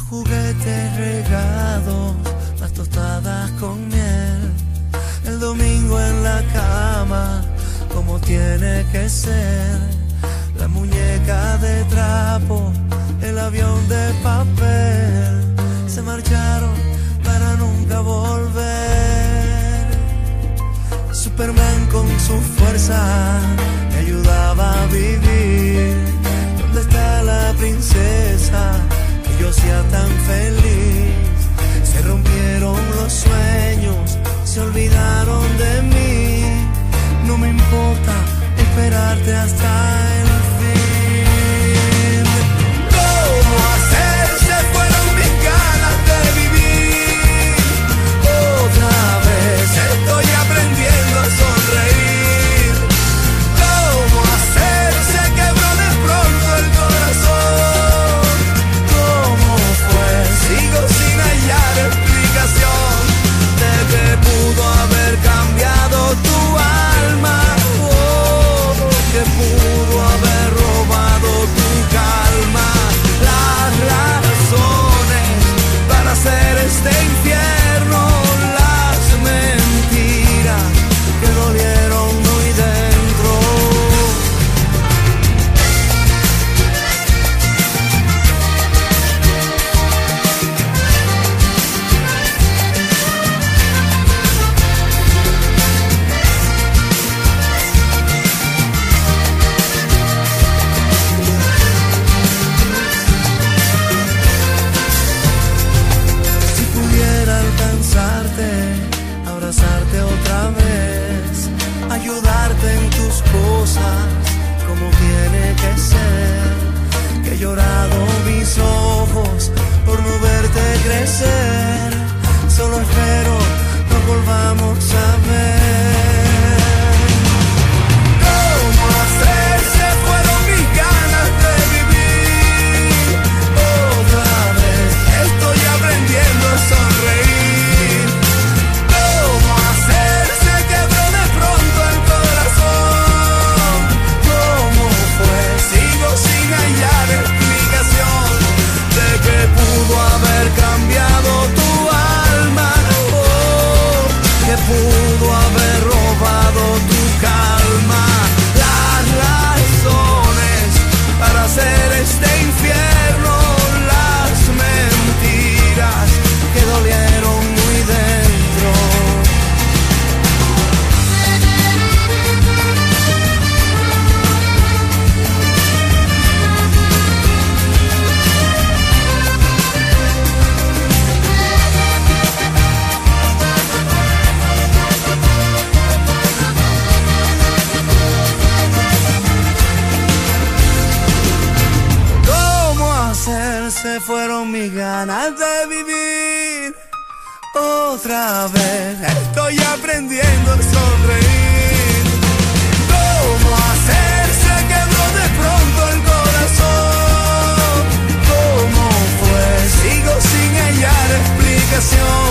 juguetes regados, las tostadas con miel, el domingo en la cama, como tiene que ser, la muñeca de trapo, el avión de papel, se marcharon para nunca volver. Superman con su fuerza me ayudaba a vivir. ¿Dónde está la princesa? Se rompieron los sueños, se olvidaron de mí. No me importa esperarte hasta mis ganas de vivir? Otra vez estoy aprendiendo a sonreír. ¿Cómo hacerse quebró de pronto el corazón? ¿Cómo fue? Sigo sin hallar explicación